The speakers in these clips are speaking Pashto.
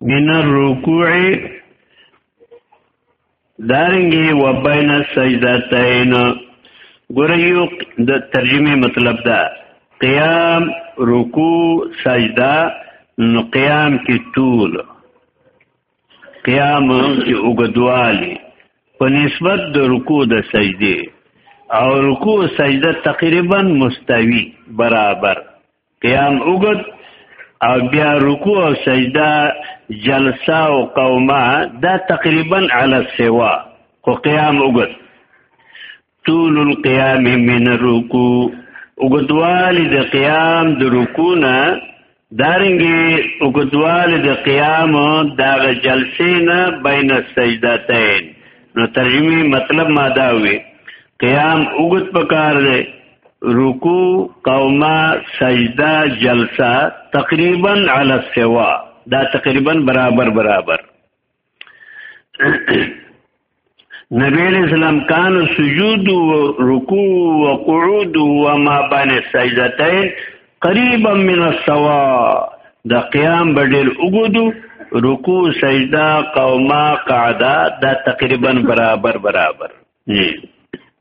من الرکوع دارنګي وبین السجدتین ګوریو د ترجمه مطلب دا قیام رکوع سجده نو قیام کې طول قیام کې وګدوالی په نسبت د رکوع د سجده او رکوع سجده تقریبا مستوی برابر قیام اوګد او بیا رکوع او سجده جلسه او قومه دا تقریبا علی سوا خو قیام اوګد طول القیام من الرکوع اوګدوالی د قیام د رکوع نه دارنګي اوګدوالی د قیام دغه جلسې نه بین سجدتین نو ترجمه مطلب ما دا وی قیام اوګد پکار دی رکو قوما سجده جلسه تقریبا علی السوا دا تقریبا برابر برابر نبی علیہ السلام کان سجود و رکوع و قعود و ما بین سجدتین قریبا من السوا د قیام بډیر وګدو رکوع سجده قوما قعده دا تقریبا برابر برابر جی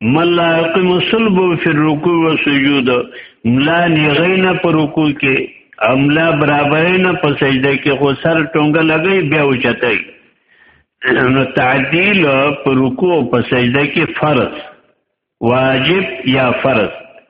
ملا یقم صلب فی الرکوع و سجود ملا نیغین پر رکوع کې املا برابرین په سجده کې خو سر ټونګه لګی بیا وچتای نو تعدیل پر رکوع په سجده کې فرض واجب یا فرض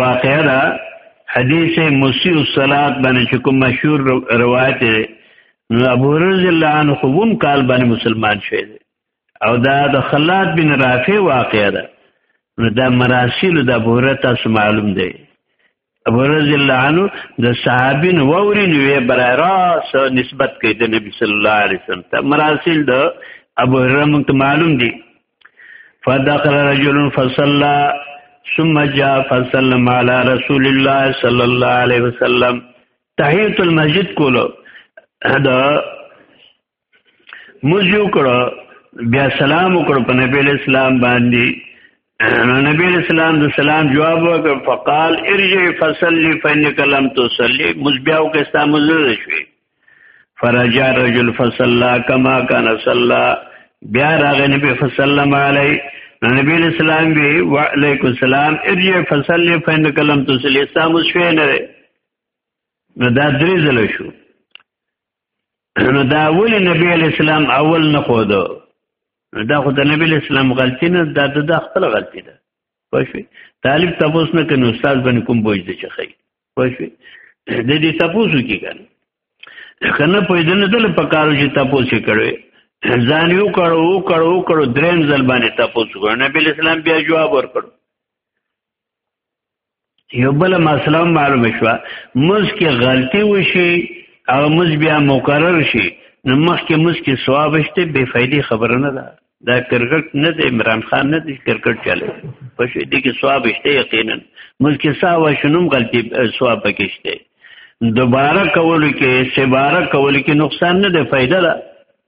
واقعا دا حدیث مسیح الصلات باندې چې کوم مشهور روایت دی نو ابو رضی الله عنه هم کال باندې مسلمان شوی دی او دا د خلاد بن رافع واقعا ده نو دا مراسل د ابو هرره تاسو معلوم دی ابو رضی الله عنه د صحابین ووري نو برای راس نسبت کوي د نبی صلی الله علیه وسلم ته مراسل د ابو هرره مونږ معلوم دي فدخل رجل فصلى ثم جاء فسلم على رسول الله صلى الله عليه وسلم تحیت المسجد کولو دا موږ یو کړو بیا سلام وکړو په نبی اسلام باندې نو نبی اسلام د سلام جواب وکړ فقال ارجع فصلي فانك لم تصلي موږ بیا وکستا موږ شوي فرجع رجل فصلى كما كان صلى بیا راغ نبی فسلم علی نبی اسلام وی وعلیکم السلام ارجع فصلي فانك لم تصلي سامو شوي نه نو دا درې ځله شو نو دا ولی نبی علی السلام اول نه خو دا دا خو د نبی علی السلام غلطی نه دا د خپل غلطی ده پښوی طالب تاسو نه کنه استاد باندې کوم بوج دي چې خی پښوی د دې تاسو کی کنه کنه په دې نه دل پکارو چې تاسو یې کړوي ځان یو کړو او کړو او کړو دریم ځل باندې تاسو کړو نبی اسلام بیا جواب ورکړو یو بل مسله معلومه شو مز کې غلطي وشي او مز بیا مقرر شي نو مخکې مز کې ثواب شته بے فائدې خبره نه ده دا کرکټ نه دی عمران خان نه دی کرکټ چلے په شي دي کې ثواب شته یقینا مز کې سا و شنوم غلطي ثواب پکې شته دوباره کول کې سباره کول کې نقصان نه دی فائدہ ده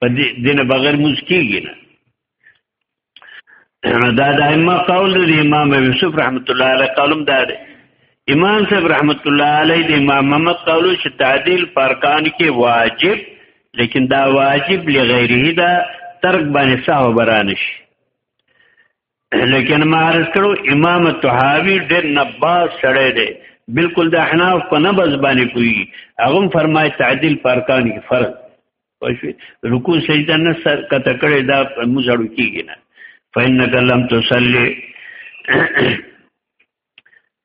په دې دینه بغیر موږ کېږي نه دا د ائمه قول دی امام یوسف رحمت الله علیه قولم دا دی امام صاحب رحمت الله علیه د امام محمد قول چې تعدیل فرقان کې واجب لیکن دا واجب لغیره دا ترک باندې صاحب برانش لیکن ما عرض کړو امام طحاوی ډېر نباز سړی دی بالکل د احناف په نبز باندې کوي هغه فرمای تعدیل پرکان کې فرض پښوی رکوع سجده نه سر کته کړي دا مزړو کیږي نه فإنك لم تصلي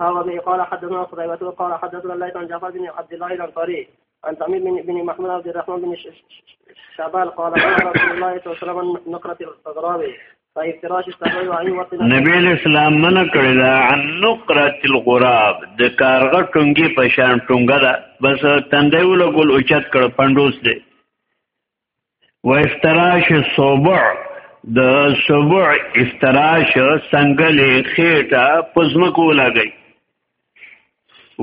هغه به قال حدثنا قتيبة قال حدثنا الليث عن جعفر بن عبد الله الأنصاري عن تميم بن, بن محمود عبد الرحمن بن شبال قال قال رسول الله صلى الله عليه وسلم نقرة الغراب نبی اسلام منع کړی دا عن نقرة الغراب د کارغه ټونګي په شان ټونګه ده بس تندې ولګول اوچت کړ پندوس دی و افتراش صوبع د صوبع افتراش سنگلې خېټه پزمکو لګي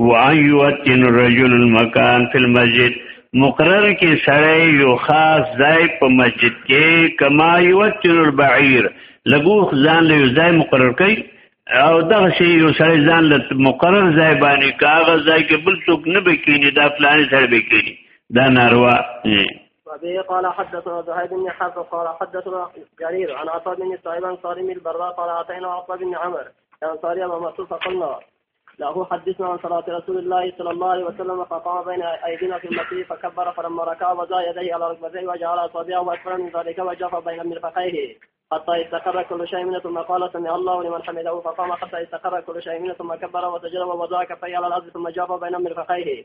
وان یوتن رجل المکان فی المسجد مقرر کې سره یو خاص ځای په مسجد کې کما یوتن البعیر لګو ځان له ځای مقرر کړي او دغه شی یو سره ځان له مقرر ځای باندې کاغذ ځای کې بل څوک نه بکینی دا پلان سره بکینی دا ناروا وبه قال حدثنا زهيد بن حرب قال حدثنا جرير عن عطاء بن صائب عن صارم البراء قال أتينا عطاء بن عمر عن صارم مسوس فقلنا له حدثنا عن صلاة رسول الله صلى الله عليه وسلم فقام بين أيدينا في المسجد فكبر فلما ركع وضع يديه على ركبتيه وجعل أصابعه أسفل من ذلك وجف بين مرفقيه حتى استقر كل شيء منه ثم قال سمع الله لمن حمده فقام حتى استقر كل شيء منه ثم كبر وتجلى ووضع كفيه على الارض ثم جاب بين مرفقيه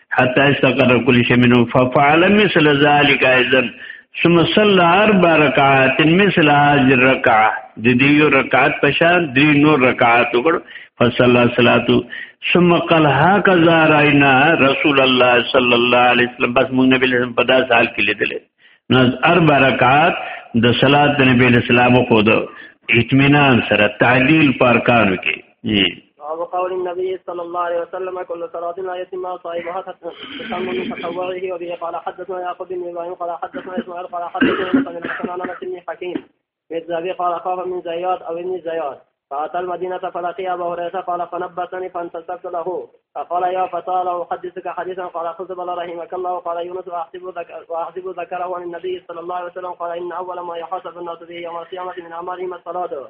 حتى استقر كل شيء منه ففعل مثل ذلك ايضا ثم صلى اربع ركعات مثل هذه الركعه د دې یو رکعات په شان درې نور رکعات وکړ فصلا صلاتو ثم قال هكذا راينا رسول الله صلى الله عليه وسلم بس موږ نبی له په داس حال کې لیدل نز اربع رکعات د صلات نبی اسلام خو د اطمینان سره تعلیل پارکانو کې کې باب قول النبي صلى الله عليه وسلم كل صلاة لا يتم صاحبها تسمى من تطوعه وبه قال حدثنا يعقوب بن ابراهيم قال حدثنا اسماعيل قال حدثنا بن الحسن عن انس بن حكيم الذهبي قال خاف من زياد او ابن زياد فأتى المدينة فلقي أبا هريرة قال فنبتني فانتصرت له فقال يا فتى لو أحدثك حديثا قال خذ بل رحمك الله وقال يونس وأحسب ذكره عن النبي صلى الله عليه وسلم قال إن أول ما يحاسب الناس به يوم القيامة من أعمالهم الصلاة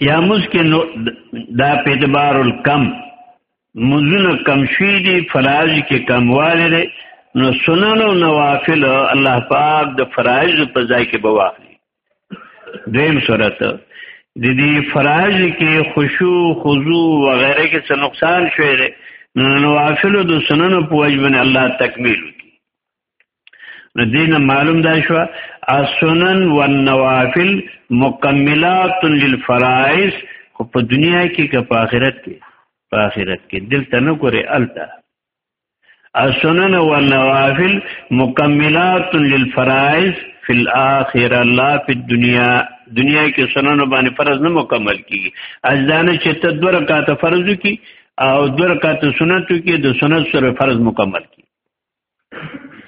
یا مسکه نو دا په اعتبار الکم مزونه کم شوی دی فرایض کې کمواله دی نو سنن او نوافل الله پاک د فرایض په ځای کې بواخلي دیم صورت د دې فرایض کې خشوع خضوع وغیرہ کې څه نقصان شوی دی نو نوافل د سنن په وجه باندې الله تکمیل وکړي نو دینه معلوم دا شو السنن والنوافل مکملات للفرائض خو په دنیا کې که په آخرت کې په آخرت کې دلته نه ګوري الته السنن والنوافل مکملات للفرائض فی الاخره لا فی الدنیا دنیا کې سنن باندې فرض نه مکمل کیږي اذان چې ته دوه رکعات فرض کی او دوه رکعات سنت کی د سنت سره فرض مکمل کی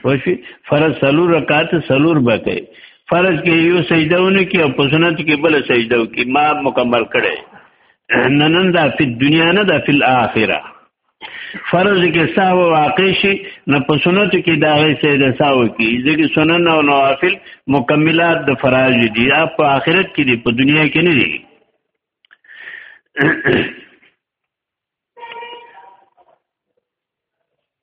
وشي فرض سلور رکعات سلور بکې فرض کې یو سجده ونه کې او په سنت کې بل سجده وکي ما مکمل کړي ننن دا په دنیا نه دا په آخرت فرض کې ساو واقع شي نه په سنت کې دا غي سجده ساو کې ځکه سنن او نوافل مکملات د فرایض دي په آخرت کې دي په دنیا کې نه دي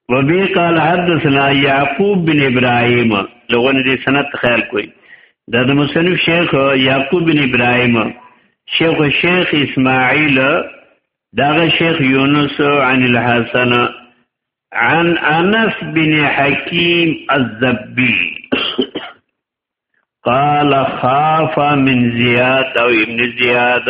وبي قال حدثنا يعقوب بن ابراهيم لغون دي سند خیال کوي دا د مصنف شیخ يعقوب بن ابراهيم شیخ شیخ اسماعیل داغه شیخ یونس عن الحسن عن انس بن حکیم الزبی قال خاف من زیاد او ابن زیاد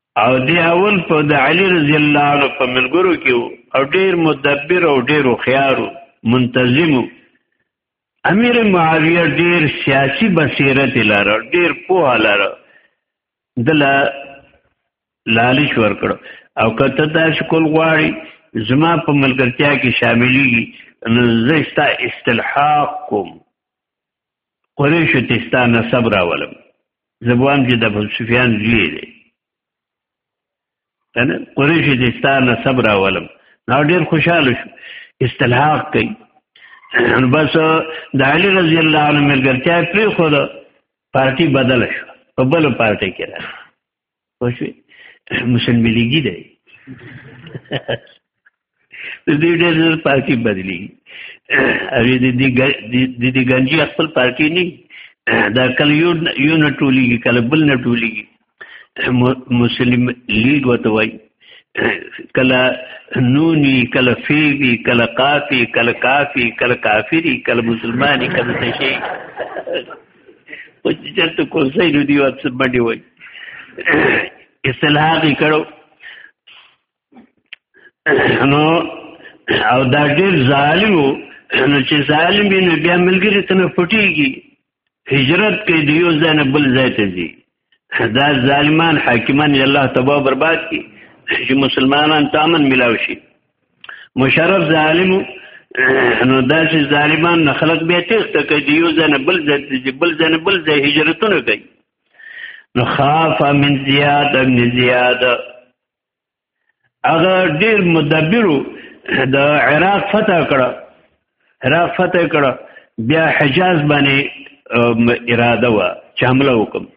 او دی اول په د علی رضی الله عنه په ملګرو کې او ډیر مدبر او ډیر خيار منتظم امیر معاویه ډیر سیاسی بصیرت لاره ډیر پوه لاره دل لالش ورکړ او کته دا شکل غواړي زما په ملګرتیا کې شاملېږي نو زه ستا استلحاق کوم قریشو ته ستا نسب راولم زبوام چې د ابو سفیان زوی دی کنه قریش دې ستا نسب راولم نو ډیر خوشاله شو استلحاق کوي بس د علی رضی الله عنه ملګرتیا پری خو پارټي بدل شو په بل پارټي کې راځي پښې مسلمي لګي دی د دې ډېر ډېر پارټي بدلی او د دې د دې ګنجي خپل پارټي نه دا کله یو یو نه ټولېږي کله بل نه ټولېږي مسلم لیګ وته وای کله نونی کله فیبی کله قافی کله کافی کله کافری کله مسلمانی کله تشی او چې چرته کوسې نو دی واتس باندې وای اصلاح یې کړو نو او دا ډیر ظالم وو نو چې ظالم وي نو بیا ملګری ته نه پټیږي هجرت کوي د یو ځای نه بل ځای ته ځي دا ظالمان حاکمان الله تبا برباد کی چې مسلمانان تامن ملاو شي مشرف ظالم نو دا چې ظالمان نه خلق به تخته کوي دیو ځنه بل ځنه بل ځنه بل ځای هجرتونه کوي نو خاف من زیاد ابن زیاد هغه ډیر مدبر د عراق فتح کړه عراق فتح کړه بیا حجاز باندې اراده و چې حمله وکم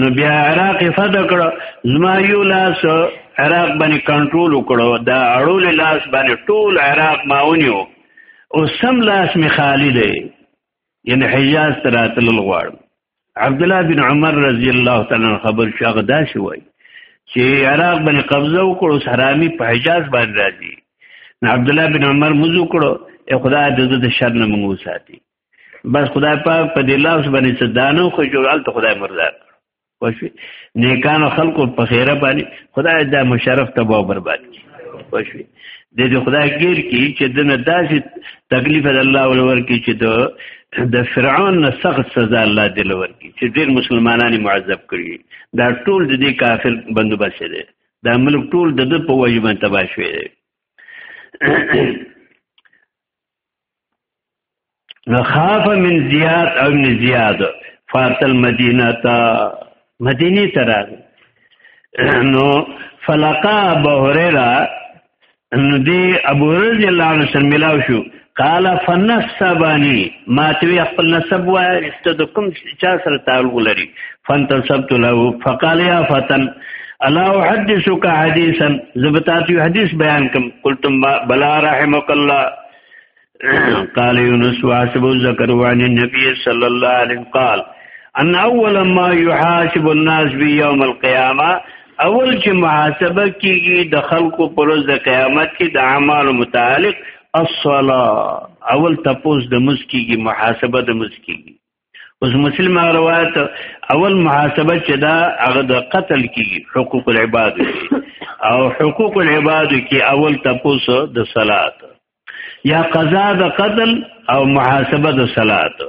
نو بیا عراق فتح کړه زما یو لاس عراق باندې کنټرول وکړو دا اړول لاس باندې ټول عراق ماونیو او سم لاس می خالی دی یعنی حجاز ته راتلل غواړم عبد الله بن عمر رضی الله تعالی عنہ خبر شغه دا شوی چې عراق باندې قبضه وکړو حرامي په حجاز باندې راځي نو عبد الله بن عمر مزو کړو اے خدا د دې د شر نه موږ ساتي بس خدای پاک په دې لاس باندې صدانو خو جوړال ته خدای مرزا وشو نیکانو خلکو په خیره باندې خدای دا مشرف تبا او برباد کی وشو د دې خدای غیر کی چې دنه داسې تکلیف د الله ولور کی چې د د فرعون نه سخت سزا الله دی لور کی چې ډیر مسلمانان معذب کړي دا ټول د دې کافر بندوبست دی دا ملک ټول د د په وجه باندې تبا شوی دی نخاف من زیاد او من زیاد فاتل مدینه تا مدینی ترا نو فلقا ابو هريره نو دی ابو هريره الله عنه سره ملاو شو قال فنسبني ما توی خپل نسب و است د کوم چا سره تعلق لري فانتصبت له فقال يا فتن الا احدثك حديثا زبتات حديث بيان كم قلت بلا رحمك الله قال يونس وحسب الذكر عن النبي صلى الله عليه وسلم قال ان اول ما يحاسب الناس به يوم القيامه اول چې محاسبه کیږي د خلکو پر ورځ د قیامت کې د اعمال متعلق الصلاه اول تپوس د مسکیږي محاسبه د مسکیږي اوس مسلم هغه روایت اول محاسبه چې دا هغه د قتل کې حقوق العباد او حقوق العباد کې اول تاسو د صلات یا قضا د قتل او محاسبه د صلات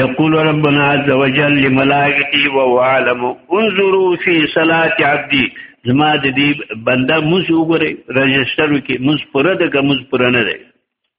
یقول ربنا عز وجل لملائکتی و عالم انظروا فی صلات عبدی زما د دې بنده موږ وګورئ رجستر کې موږ پوره ده که موږ پوره نه ده